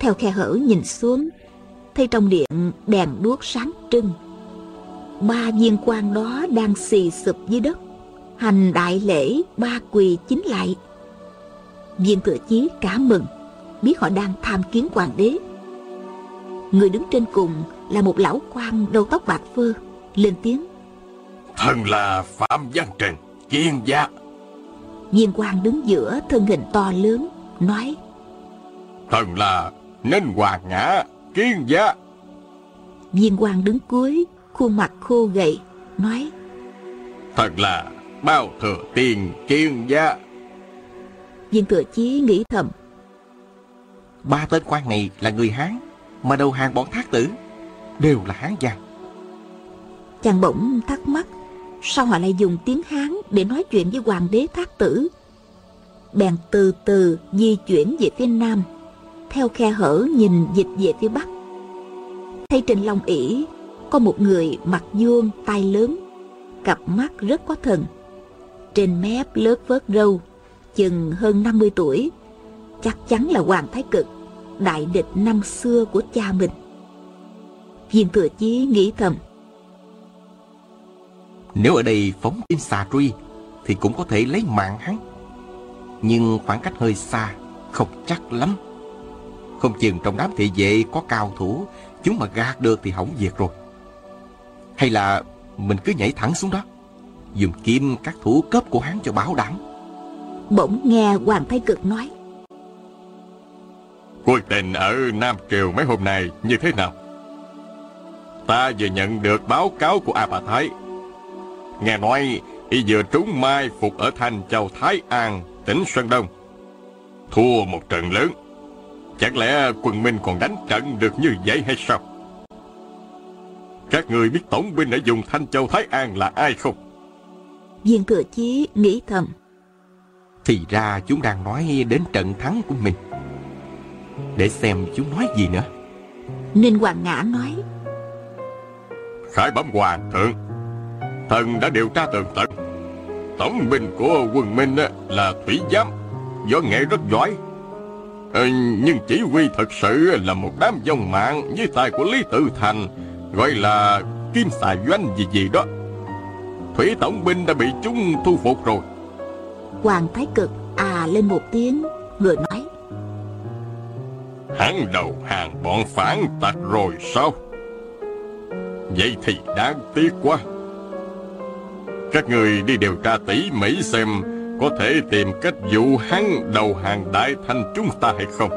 Theo khe hở nhìn xuống, thấy trong điện đèn đuốc sáng trưng. Ba viên quan đó đang xì sụp dưới đất, hành đại lễ ba quỳ chính lại. Viên thừa chí cả mừng, biết họ đang tham kiến hoàng đế. Người đứng trên cùng là một lão quan đầu tóc bạc phơ, lên tiếng. Thần là Phạm Văn Trần, kiên gia. Viên quan đứng giữa thân hình to lớn, nói. Thần là Ninh Hoàng Ngã, kiên gia. Viên quan đứng cuối, khuôn mặt khô gầy, nói. Thần là Bao Thừa Tiền, kiên gia. Viên thừa chí nghĩ thầm. Ba tên quan này là người Hán, mà đầu hàng bọn thác tử, đều là Hán giang. Chàng bỗng thắc mắc, sao họ lại dùng tiếng Hán để nói chuyện với hoàng đế thác tử? Bèn từ từ di chuyển về phía nam, theo khe hở nhìn dịch về phía bắc. Thấy trên long ỷ có một người mặt vuông tai lớn, cặp mắt rất có thần. Trên mép lớp vớt râu, chừng hơn 50 tuổi, chắc chắn là Hoàng Thái Cực, đại địch năm xưa của cha mình. Viên thừa chí nghĩ thầm. Nếu ở đây phóng tên xà truy, thì cũng có thể lấy mạng hắn. Nhưng khoảng cách hơi xa, không chắc lắm. Không chừng trong đám thị vệ có cao thủ, chúng mà gạt được thì hỏng việc rồi. Hay là mình cứ nhảy thẳng xuống đó, dùng kim các thủ cấp của hắn cho bảo đảm. Bỗng nghe Hoàng Thái Cực nói. Cuộc tình ở Nam Triều mấy hôm nay như thế nào? Ta vừa nhận được báo cáo của A Bà Thái. Nghe nói y vừa trúng mai phục ở thành châu Thái An, tỉnh Sơn Đông. Thua một trận lớn. Chẳng lẽ quân Minh còn đánh trận được như vậy hay sao? Các người biết tổng binh ở vùng Thanh Châu Thái An là ai không? Viên thừa chí nghĩ thầm. Thì ra chúng đang nói đến trận thắng của mình. Để xem chúng nói gì nữa. Ninh Hoàng Ngã nói. Khải bẩm hoàng thượng. Thần đã điều tra tường tận. Tổng binh của quân Minh là Thủy Giám, võ nghệ rất giỏi. Ờ, nhưng chỉ huy thật sự là một đám dòng mạng với tài của Lý Tự Thành, gọi là Kim Xà Doanh gì gì đó. Thủy Tổng binh đã bị chúng thu phục rồi. Hoàng Thái Cực à lên một tiếng, rồi nói. Hắn đầu hàng bọn phản tặc rồi sao? Vậy thì đáng tiếc quá. Các người đi điều tra tỉ mỉ xem có thể tìm cách dụ hắn đầu hàng đại thanh chúng ta hay không.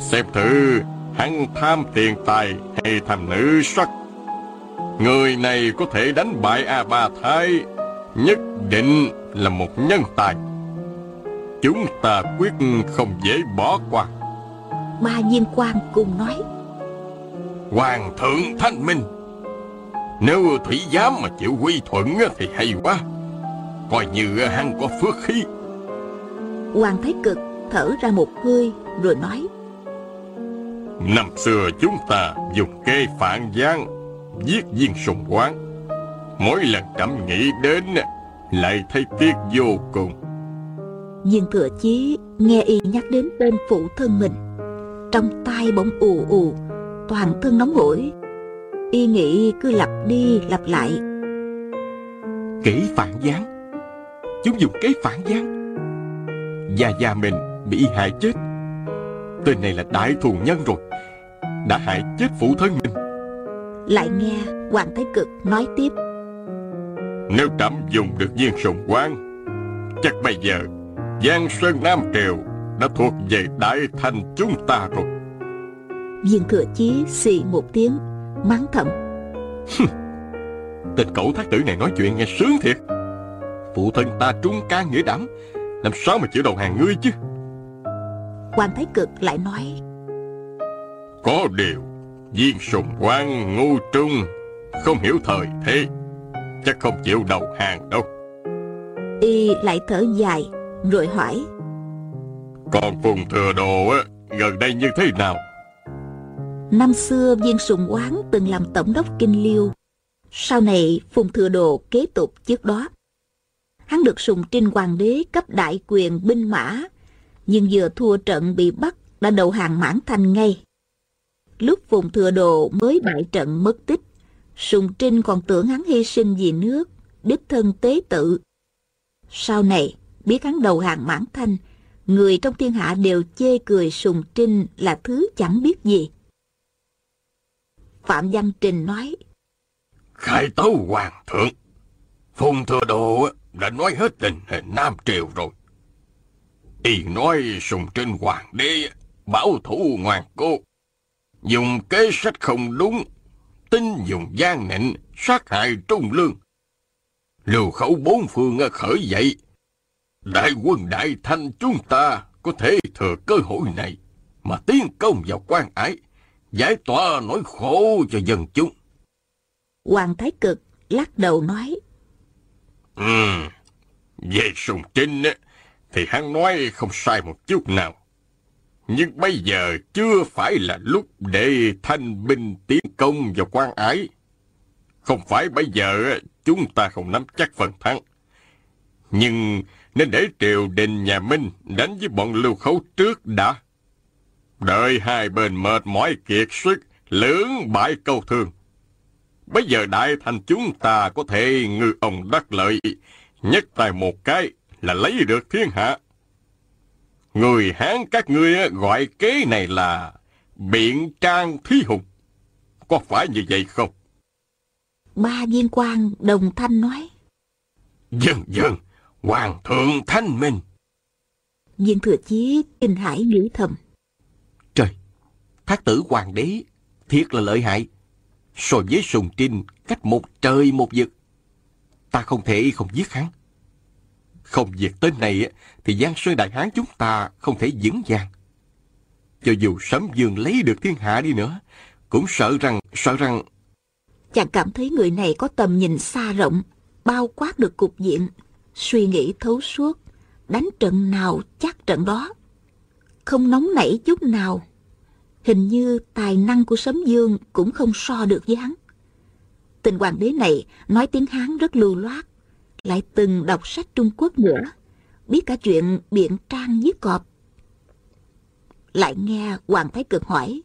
Xem thử hắn tham tiền tài hay tham nữ sắc. Người này có thể đánh bại A Ba Thái, nhất định là một nhân tài. Chúng ta quyết không dễ bỏ qua. Ba viên quan cùng nói. Hoàng thượng thanh minh Nếu thủy giám mà chịu quy thuận thì hay quá Coi như hắn có phước khí. Hoàng Thái Cực thở ra một hơi rồi nói. Năm xưa chúng ta dùng kê phản giang Giết viên sùng quán. Mỗi lần trẫm nghĩ đến Lại thấy tiếc vô cùng. Viên thừa chí nghe y nhắc đến tên phụ thân mình Trong tai bỗng ù ù Toàn thân nóng hổi Y nghĩ cứ lặp đi lặp lại. Kế phản gián Chúng dùng kế phản gián Gia Gia mình bị y hại chết. Tên này là đại thù nhân rồi Đã hại chết phụ thân mình. Lại nghe Hoàng Thái Cực nói tiếp. Nếu trẫm dùng được viên sùng quán Chắc bây giờ Giang Sơn Nam Triều Đã thuộc về Đại Thành chúng ta rồi. Viên thừa chí xì một tiếng Mắng thầm. Tên cậu thác tử này nói chuyện nghe sướng thiệt Phụ thân ta trung can nghĩa đảm. Làm sao mà chịu đầu hàng ngươi chứ? Hoàng Thái Cực lại nói Có điều Viên sùng quan ngu trung Không hiểu thời thế Chắc không chịu đầu hàng đâu. Y lại thở dài Rồi hỏi Còn Phùng Thừa Đồ á Gần đây như thế nào? Năm xưa viên sùng quán từng làm tổng đốc Kinh Liêu. Sau này Phùng Thừa Đồ kế tục trước đó Hắn được sùng trinh hoàng đế cấp đại quyền binh mã Nhưng vừa thua trận bị bắt đã đầu hàng mãn thanh ngay. Lúc Phùng Thừa Đồ mới bại trận mất tích, Sùng Trinh còn tưởng hắn hy sinh vì nước, đích thân tế tự. Sau này, biết hắn đầu hàng mãn thanh, người trong thiên hạ đều chê cười Sùng Trinh là thứ chẳng biết gì. Phạm Văn Trình nói, Khai tấu hoàng thượng, Phùng Thừa Đồ đã nói hết tình hình Nam Triều rồi. Y nói Sùng trên Hoàng đế bảo thủ ngoan cố, dùng kế sách không đúng, tin dùng gian nịnh, sát hại trung lương. Lưu khẩu bốn phương khởi dậy, đại quân đại thanh chúng ta có thể thừa cơ hội này mà tiến công vào quan ải, giải tỏa nỗi khổ cho dân chúng. Hoàng Thái Cực lắc đầu nói. Ừ, về Sùng Trinh thì hắn nói không sai một chút nào. Nhưng bây giờ chưa phải là lúc để thanh binh tiến công vào quan ái. Không phải bây giờ chúng ta không nắm chắc phần thắng. Nhưng nên để triều đình nhà Minh đánh với bọn lưu khấu trước đã. Đợi hai bên mệt mỏi kiệt sức, lưỡng bại câu thương. Bây giờ đại thành chúng ta có thể ngư ông đắc lợi, nhất tài một cái là lấy được thiên hạ. Người Hán các ngươi gọi kế này là biện trang thí hùng. Có phải như vậy không? Ba viên quan đồng thanh nói. Dân dân, hoàng thượng thanh minh. Viên thừa chí kinh hải nghĩ thầm. Trời, thác tử hoàng đế thiệt là lợi hại. So với sùng trinh cách một trời một vực. Ta không thể không giết hắn. Không diệt tên này thì Giang Sơn Đại Hán chúng ta không thể vững vàng. Cho dù Sấm Dương lấy được thiên hạ đi nữa, cũng sợ rằng, sợ rằng... Chàng cảm thấy người này có tầm nhìn xa rộng, bao quát được cục diện, suy nghĩ thấu suốt, đánh trận nào chắc trận đó. Không nóng nảy chút nào. Hình như tài năng của Sấm Dương cũng không so được với hắn. Tình hoàng đế này nói tiếng Hán rất lưu loát, lại từng đọc sách Trung Quốc nữa, biết cả chuyện biện trang giết cọp. Lại nghe Hoàng Thái Cực hỏi.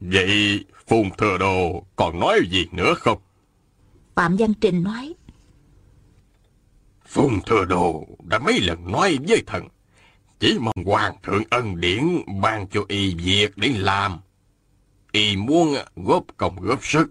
Vậy Phùng Thừa Đồ còn nói gì nữa không? Phạm Văn Trình nói. Phùng Thừa Đồ đã mấy lần nói với thần, chỉ mong Hoàng thượng ân điển ban cho y việc để làm. Y muốn góp công góp sức,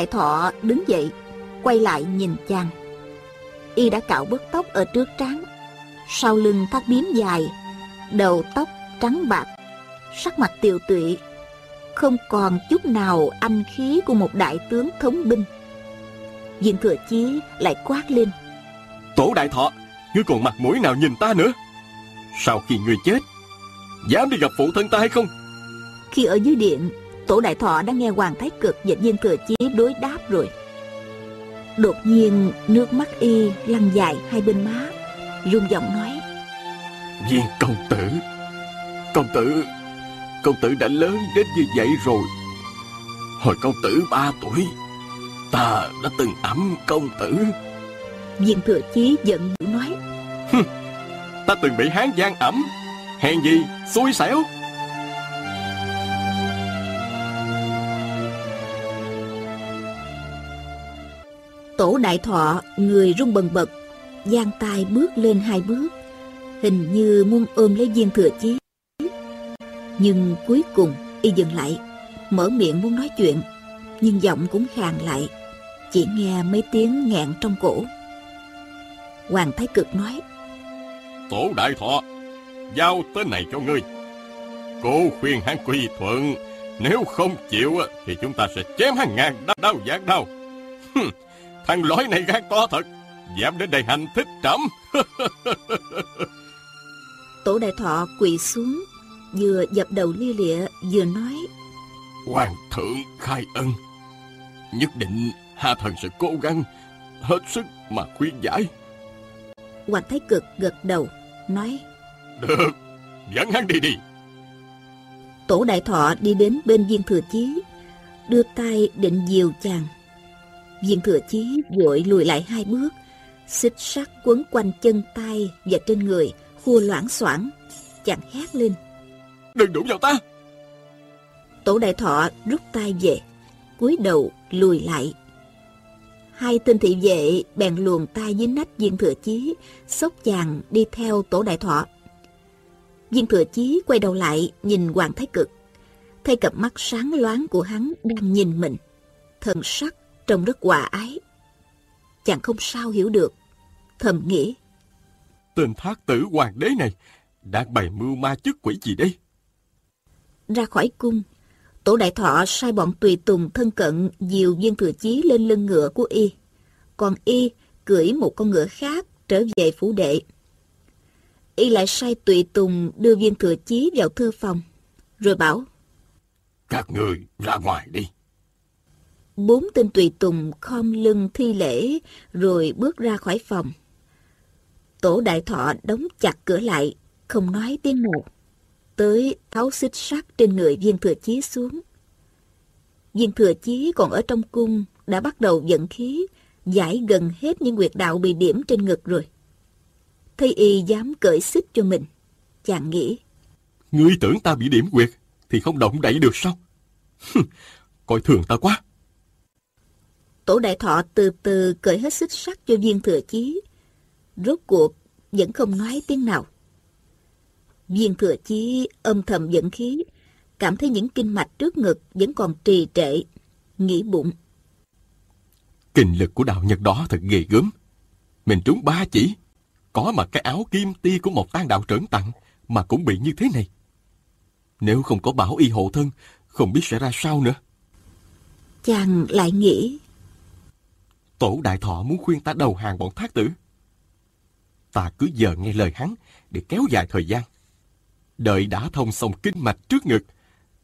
đại thọ đứng dậy, quay lại nhìn chàng. Y đã cạo bớt tóc ở trước trán, sau lưng thắt biếm dài, đầu tóc trắng bạc, sắc mặt tiều tụy, không còn chút nào anh khí của một đại tướng thống binh. Diện thừa chí lại quát lên. Tổ đại thọ, ngươi còn mặt mũi nào nhìn ta nữa? Sau khi ngươi chết, dám đi gặp phụ thân ta hay không? Khi ở dưới điện, Tổ đại thọ đã nghe Hoàng Thái Cực và Viên Thừa Chí đối đáp rồi. Đột nhiên nước mắt y lăn dài hai bên má, rung giọng nói. Viên công tử, công tử, công tử đã lớn đến như vậy rồi. Hồi công tử ba tuổi, ta đã từng ấm công tử. Viên Thừa Chí giận dữ nói. ta từng bị hán gian ẩm, hèn gì, xui xẻo. Tổ đại thọ, người rung bần bật, giang tay bước lên hai bước, Hình như muốn ôm lấy viên thừa chí. Nhưng cuối cùng, y dừng lại, Mở miệng muốn nói chuyện, Nhưng giọng cũng khàn lại, Chỉ nghe mấy tiếng nghẹn trong cổ. Hoàng Thái Cực nói, Tổ đại thọ, Giao tên này cho ngươi. Cô khuyên hắn quy thuận, Nếu không chịu Thì chúng ta sẽ chém hắn ngàn đau đau giác đau Thằng lối này gan to thật. Dám đến đây hành thích trẫm. Tổ đại thọ quỳ xuống Vừa dập đầu lia lịa Vừa nói. Hoàng thượng khai ân. Nhất định Hạ thần sẽ cố gắng Hết sức mà khuyên giải. Hoàng Thái Cực gật đầu Nói. Được Dẫn hắn đi đi. Tổ đại thọ đi đến bên viên thừa chí Đưa tay định dìu chàng Viên thừa chí vội lùi lại hai bước, xích sắt quấn quanh chân tay và trên người, khua loãng xoảng. Chàng hét lên. Đừng đụng vào ta! Tổ đại thọ rút tay về, cúi đầu lùi lại. Hai tên thị vệ bèn luồn tay dưới nách viên thừa chí, xốc chàng đi theo tổ đại thọ. Viên thừa chí quay đầu lại nhìn Hoàng Thái Cực. Thấy cặp mắt sáng loáng của hắn đang nhìn mình. Thần sắc trông rất hòa ái. Chàng không sao hiểu được, thầm nghĩ. Tên thác tử hoàng đế này đang bày mưu ma chức quỷ gì đây? Ra khỏi cung, tổ đại thọ sai bọn tùy tùng thân cận dìu viên thừa chí lên lưng ngựa của y. Còn y cưỡi một con ngựa khác trở về phủ đệ. Y lại sai tùy tùng đưa viên thừa chí vào thư phòng, rồi bảo Các người ra ngoài đi. Bốn tên tùy tùng khom lưng thi lễ rồi bước ra khỏi phòng. Tổ đại thọ đóng chặt cửa lại, không nói tiếng nào. Tới tháo xích sắt trên người viên thừa chí xuống. Viên thừa chí còn ở trong cung đã bắt đầu giận khí, giải gần hết những quyệt đạo bị điểm trên ngực rồi. Thấy y dám cởi xích cho mình, chàng nghĩ. Ngươi tưởng ta bị điểm quyệt thì không động đậy được sao? Coi thường ta quá. Tổ đại thọ từ từ cởi hết xích sắt cho viên thừa chí. Rốt cuộc vẫn không nói tiếng nào. Viên thừa chí âm thầm giận khí, cảm thấy những kinh mạch trước ngực vẫn còn trì trệ, nghĩ bụng. Kinh lực của đạo nhật đó thật ghê gớm. Mình trúng ba chỉ, có mà cái áo kim ti của một tan đạo trấn tặng mà cũng bị như thế này. Nếu không có bảo y hộ thân, không biết sẽ ra sao nữa. Chàng lại nghĩ Tổ đại thọ muốn khuyên ta đầu hàng bọn thác tử. Ta cứ giờ nghe lời hắn để kéo dài thời gian. Đợi đã thông xong kinh mạch trước ngực,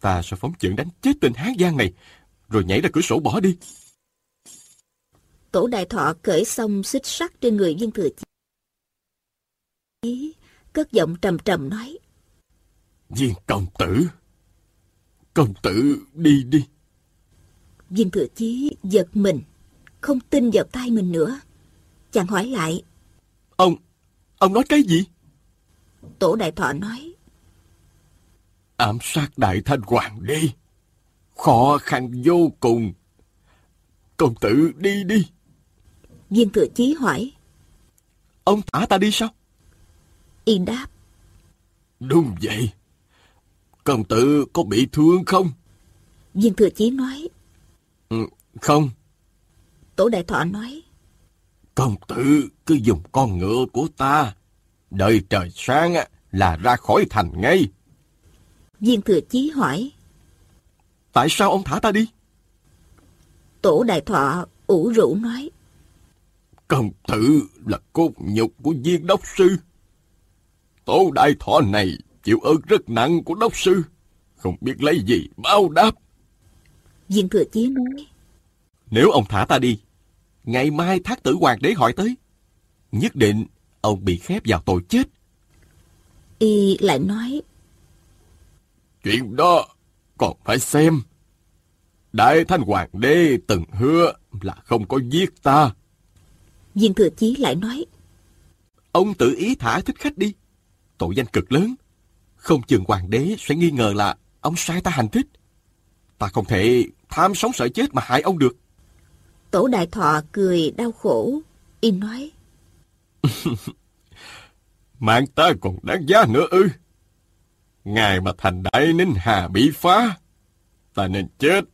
ta sẽ phóng chưởng đánh chết tên hán giang này, rồi nhảy ra cửa sổ bỏ đi. Tổ đại thọ cởi xong xích sắt trên người viên thừa chí. Cất giọng trầm trầm nói. Viên công tử, công tử đi đi. Viên thừa chí giật mình, không tin vào tay mình nữa. Chàng hỏi lại. Ông, ông nói cái gì? Tổ đại thọ nói. Ám sát đại thanh hoàng đi. Khó khăn vô cùng. Công tử đi đi. Viên thừa chí hỏi. Ông thả ta đi sao? Y đáp. Đúng vậy. Công tử có bị thương không? Viên thừa chí nói. Ừ, không. Tổ đại thọ nói. Công tử cứ dùng con ngựa của ta. Đợi trời sáng là ra khỏi thành ngay. Viên thừa chí hỏi. Tại sao ông thả ta đi? Tổ đại thọ ủ rũ nói. Công tử là cốt nhục của viên đốc sư. Tổ đại thọ này chịu ơn rất nặng của đốc sư. Không biết lấy gì báo đáp. Viên thừa chí nói. Nếu ông thả ta đi, ngày mai thác tử hoàng đế hỏi tới. Nhất định ông bị khép vào tội chết. Y lại nói. Chuyện đó còn phải xem. Đại thanh hoàng đế từng hứa là không có giết ta. Viên thừa chí lại nói. Ông tự ý thả thích khách đi. Tội danh cực lớn. Không chừng hoàng đế sẽ nghi ngờ là ông sai ta hành thích. Ta không thể tham sống sợ chết mà hại ông được. Tổ đại thọ cười đau khổ. Y nói. Mạng ta còn đáng giá nữa ư. Ngài mà thành đại ninh hà bị phá. Ta nên chết.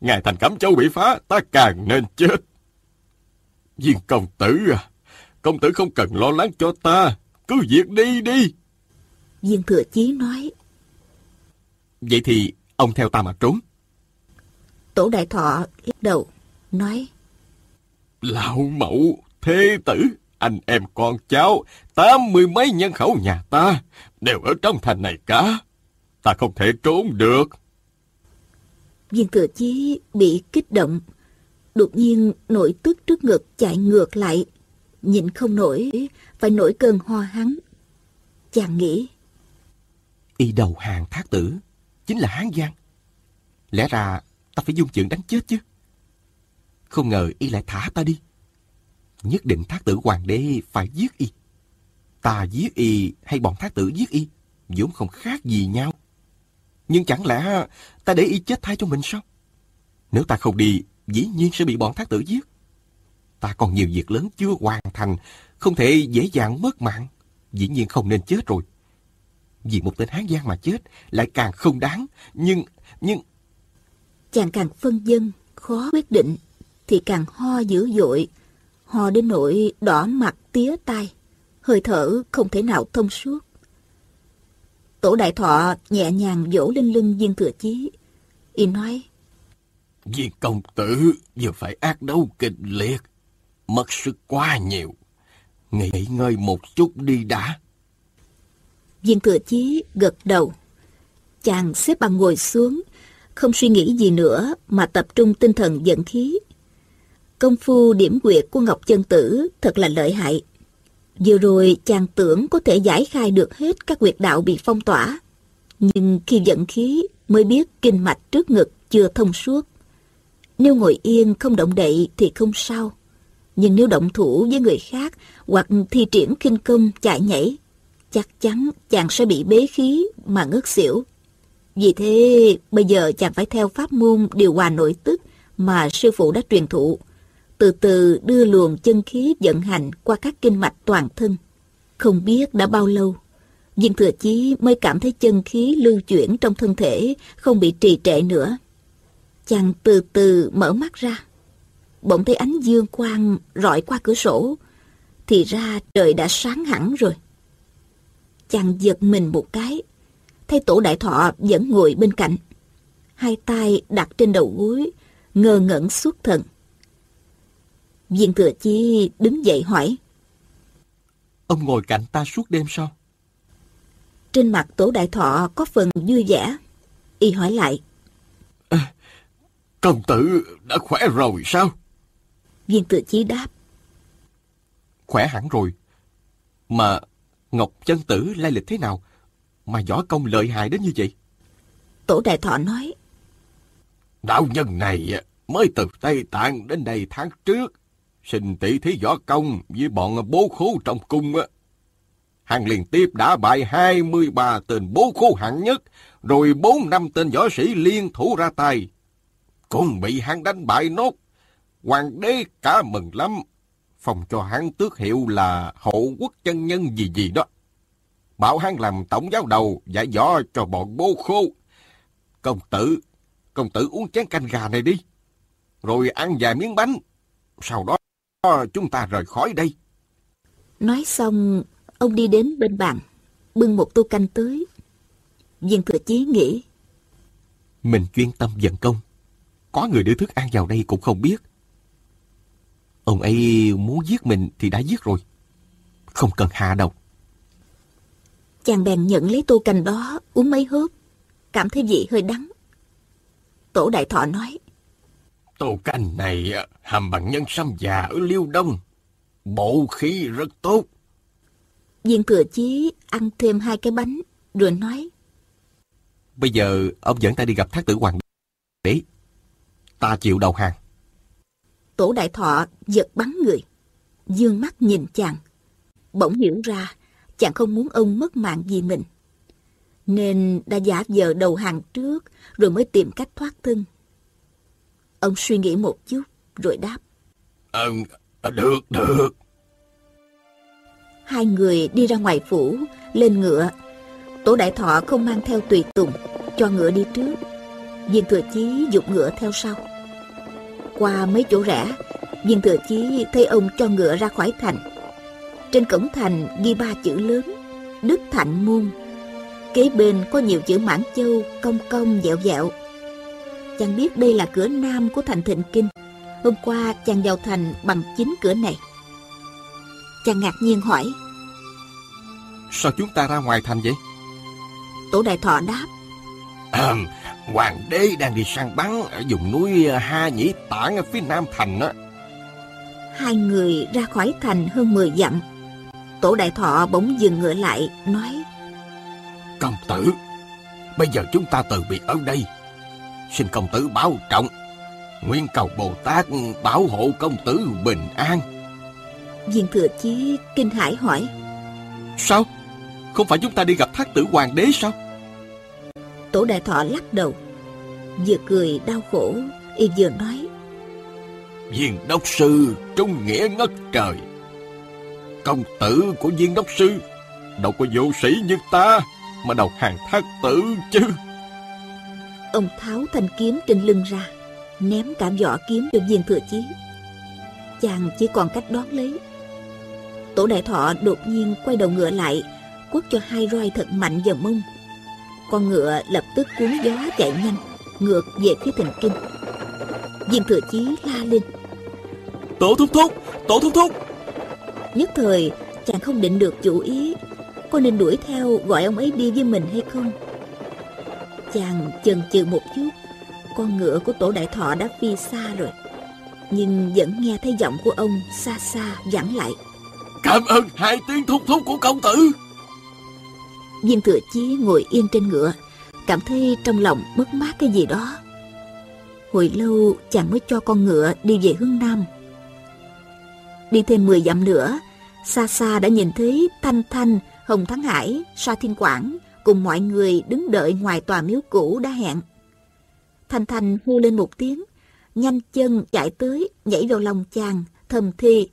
Ngài thành cẩm châu bị phá. Ta càng nên chết. Viên công tử à. Công tử không cần lo lắng cho ta. Cứ việc đi đi. Viên thừa chí nói. Vậy thì ông theo ta mà trốn. Tổ đại thọ lắc đầu, nói. Lão mẫu, thế tử, anh em con cháu, tám mươi mấy nhân khẩu nhà ta, đều ở trong thành này cả. Ta không thể trốn được. Viên thừa chí bị kích động, đột nhiên nổi tức trước ngực chạy ngược lại, nhịn không nổi, phải nổi cơn ho hắn. Chàng nghĩ. Y đầu hàng thác tử, chính là Hán Giang. Lẽ ra ta phải dung chuyện đánh chết chứ. Không ngờ y lại thả ta đi. Nhất định thác tử hoàng đế phải giết y. Ta giết y hay bọn thác tử giết y, vốn không khác gì nhau. Nhưng chẳng lẽ ta để y chết thay cho mình sao? Nếu ta không đi, dĩ nhiên sẽ bị bọn thác tử giết. Ta còn nhiều việc lớn chưa hoàn thành, không thể dễ dàng mất mạng. Dĩ nhiên không nên chết rồi. Vì một tên Hán Giang mà chết lại càng không đáng, nhưng, nhưng... Chàng càng phân dân, khó quyết định, thì càng ho dữ dội, ho đến nỗi đỏ mặt tía tai, hơi thở không thể nào thông suốt. Tổ đại thọ nhẹ nhàng vỗ lên lưng viên thừa chí. Y nói. Viên công tử vừa phải ác đấu kịch liệt. Mất sức quá nhiều. Nghỉ ngơi một chút đi đã. Viên thừa chí gật đầu. Chàng xếp bằng ngồi xuống, không suy nghĩ gì nữa mà tập trung tinh thần dẫn khí. Công phu điểm quyệt của Ngọc Chân Tử thật là lợi hại. Vừa rồi chàng tưởng có thể giải khai được hết các quyệt đạo bị phong tỏa. Nhưng khi dẫn khí mới biết kinh mạch trước ngực chưa thông suốt. Nếu ngồi yên không động đậy thì không sao. Nhưng nếu động thủ với người khác hoặc thi triển kinh công chạy nhảy, chắc chắn chàng sẽ bị bế khí mà ngất xỉu. Vì thế, bây giờ chàng phải theo pháp môn điều hòa nội tức mà sư phụ đã truyền thụ từ từ đưa luồng chân khí vận hành qua các kinh mạch toàn thân. Không biết đã bao lâu, Viên Thừa Chí mới cảm thấy chân khí lưu chuyển trong thân thể không bị trì trệ nữa. Chàng từ từ mở mắt ra. Bỗng thấy ánh dương quang rọi qua cửa sổ. Thì ra trời đã sáng hẳn rồi. Chàng giật mình một cái. Thấy tổ đại thọ vẫn ngồi bên cạnh. Hai tay đặt trên đầu gối, ngơ ngẩn suốt thần. Viên thừa chi đứng dậy hỏi. Ông ngồi cạnh ta suốt đêm sao? Trên mặt tổ đại thọ có phần vui vẻ. Y hỏi lại. À, công tử đã khỏe rồi sao? Viên thừa chi đáp. Khỏe hẳn rồi. Mà Ngọc chân tử lai lịch thế nào? Mà võ công lợi hại đến như vậy? Tổ đại thọ nói. Đạo nhân này mới từ Tây Tạng đến đây tháng trước. Xin tỷ thí võ công với bọn bố khố trong cung. á, Hắn liên tiếp đã bại 23 tên bố khố hạng nhất, rồi bốn năm tên võ sĩ liên thủ ra tay. Cũng bị hắn đánh bại nốt. Hoàng đế cả mừng lắm. Phòng cho hắn tước hiệu là hậu quốc chân nhân gì gì đó. Bảo hắn làm tổng giáo đầu dạy võ cho bọn bố khô. Công tử, công tử uống chén canh gà này đi. Rồi ăn vài miếng bánh. Sau đó chúng ta rời khỏi đây. Nói xong, ông đi đến bên bàn, bưng một tô canh tới. Viên thừa chí nghĩ. Mình chuyên tâm vận công. Có người đưa thức ăn vào đây cũng không biết. Ông ấy muốn giết mình thì đã giết rồi. Không cần hạ độc. Chàng bèn nhận lấy tô canh đó, uống mấy hớp. Cảm thấy vị hơi đắng. Tổ đại thọ nói. Tô canh này hầm bằng nhân sâm già ở Liêu Đông. Bộ khí rất tốt. Viên thừa chí ăn thêm hai cái bánh, rồi nói. Bây giờ ông dẫn ta đi gặp thác tử hoàng đế. Ta chịu đầu hàng. Tổ đại thọ giật bắn người. Dương mắt nhìn chàng. Bỗng hiểu ra, chàng không muốn ông mất mạng vì mình. Nên đã giả vờ đầu hàng trước, rồi mới tìm cách thoát thân. Ông suy nghĩ một chút, rồi đáp. Ờ, được, được. Hai người đi ra ngoài phủ, lên ngựa. Tổ đại thọ không mang theo tùy tùng, cho ngựa đi trước. Viên thừa chí dục ngựa theo sau. Qua mấy chỗ rẽ, viên thừa chí thấy ông cho ngựa ra khỏi thành. Trên cổng thành ghi ba chữ lớn, Đức Thạnh Môn. Kế bên có nhiều chữ mãn châu, cong cong dẹo dẹo. Chàng biết đây là cửa nam của thành Thịnh Kinh. Hôm qua chàng vào thành bằng chính cửa này. Chàng ngạc nhiên hỏi. Sao chúng ta ra ngoài thành vậy? Tổ đại thọ đáp. À, hoàng đế đang đi săn bắn ở vùng núi Ha Nhĩ Tản ở phía nam thành á. Hai người ra khỏi thành hơn 10 dặm. Tổ đại thọ bỗng dừng ngựa lại, nói. Công tử, bây giờ chúng ta từ biệt ở đây. Xin công tử bảo trọng. Nguyên cầu Bồ Tát bảo hộ công tử bình an. Viên thừa chí kinh hãi hỏi. Sao? Không phải chúng ta đi gặp thác tử hoàng đế sao? Tổ đại thọ lắc đầu. Vừa cười đau khổ, y vừa nói. Viên đốc sư trung nghĩa ngất trời. Công tử của viên đốc sư đâu có vô sĩ như ta mà đầu hàng thác tử chứ. Ông tháo thanh kiếm trên lưng ra, ném cả vỏ kiếm cho viên thừa chí. Chàng chỉ còn cách đón lấy. Tổ đại thọ đột nhiên quay đầu ngựa lại, quất cho hai roi thật mạnh vào mông. Con ngựa lập tức cuốn gió chạy nhanh, ngược về phía thành kinh. Viên thừa chí la lên. Tổ thúc thúc, tổ thúc thúc. Nhất thời, chàng không định được chủ ý, có nên đuổi theo gọi ông ấy đi với mình hay không? Chàng chần chừ một chút, con ngựa của tổ đại thọ đã phi xa rồi. Nhưng vẫn nghe thấy giọng của ông xa xa vẳng lại. Cảm ơn hai tiếng thúc thúc của công tử. Viên thừa chí ngồi yên trên ngựa, cảm thấy trong lòng mất mát cái gì đó. Hồi lâu chàng mới cho con ngựa đi về hướng Nam. Đi thêm 10 dặm nữa, xa xa đã nhìn thấy Thanh Thanh, Hồng Thắng Hải, Sa Thiên Quảng cùng mọi người đứng đợi ngoài tòa miếu cũ đã hẹn. Thanh Thanh hô lên một tiếng, nhanh chân chạy tới, nhảy vào lòng chàng, thầm thì.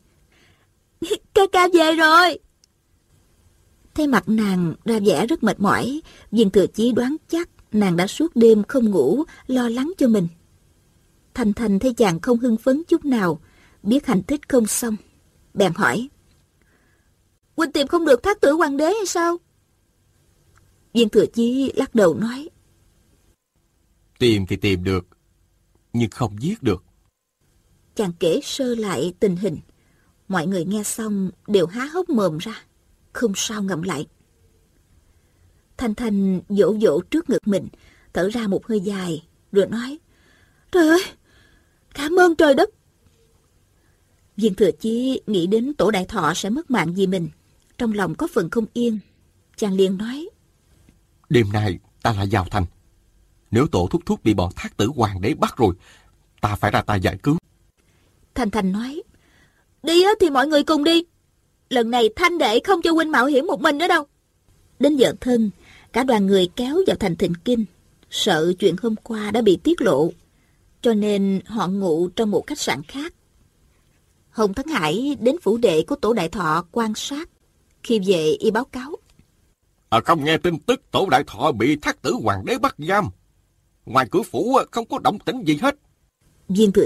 Ca ca về rồi! Thấy mặt nàng ra vẻ rất mệt mỏi, viên thừa chí đoán chắc nàng đã suốt đêm không ngủ, lo lắng cho mình. Thanh Thanh thấy chàng không hưng phấn chút nào, biết hành thích không xong. Bèn hỏi. Quỳnh tìm không được thác tử hoàng đế hay sao? Viên thừa chí lắc đầu nói. Tìm thì tìm được, nhưng không giết được. Chàng kể sơ lại tình hình. Mọi người nghe xong đều há hốc mồm ra, không sao ngậm lại. Thanh Thanh vỗ vỗ trước ngực mình, thở ra một hơi dài, rồi nói. Trời ơi, cảm ơn trời đất. Viên thừa chí nghĩ đến tổ đại thọ sẽ mất mạng vì mình. Trong lòng có phần không yên. Chàng liền nói. Đêm nay ta lại vào thành. Nếu tổ thúc thúc bị bọn thác tử hoàng đế bắt rồi, ta phải ra tay giải cứu. Thanh Thanh nói, đi á thì mọi người cùng đi. Lần này Thanh đệ không cho huynh mạo hiểm một mình nữa đâu. Đến giờ thân, cả đoàn người kéo vào thành thịnh kinh, sợ chuyện hôm qua đã bị tiết lộ, cho nên họ ngủ trong một khách sạn khác. Hồng Thắng Hải đến phủ đệ của tổ đại thọ quan sát. Khi về y báo cáo họ không nghe tin tức tổ đại thọ bị thác tử hoàng đế bắt giam. Ngoài cửa phủ à, không có động tĩnh gì hết. Viên thừa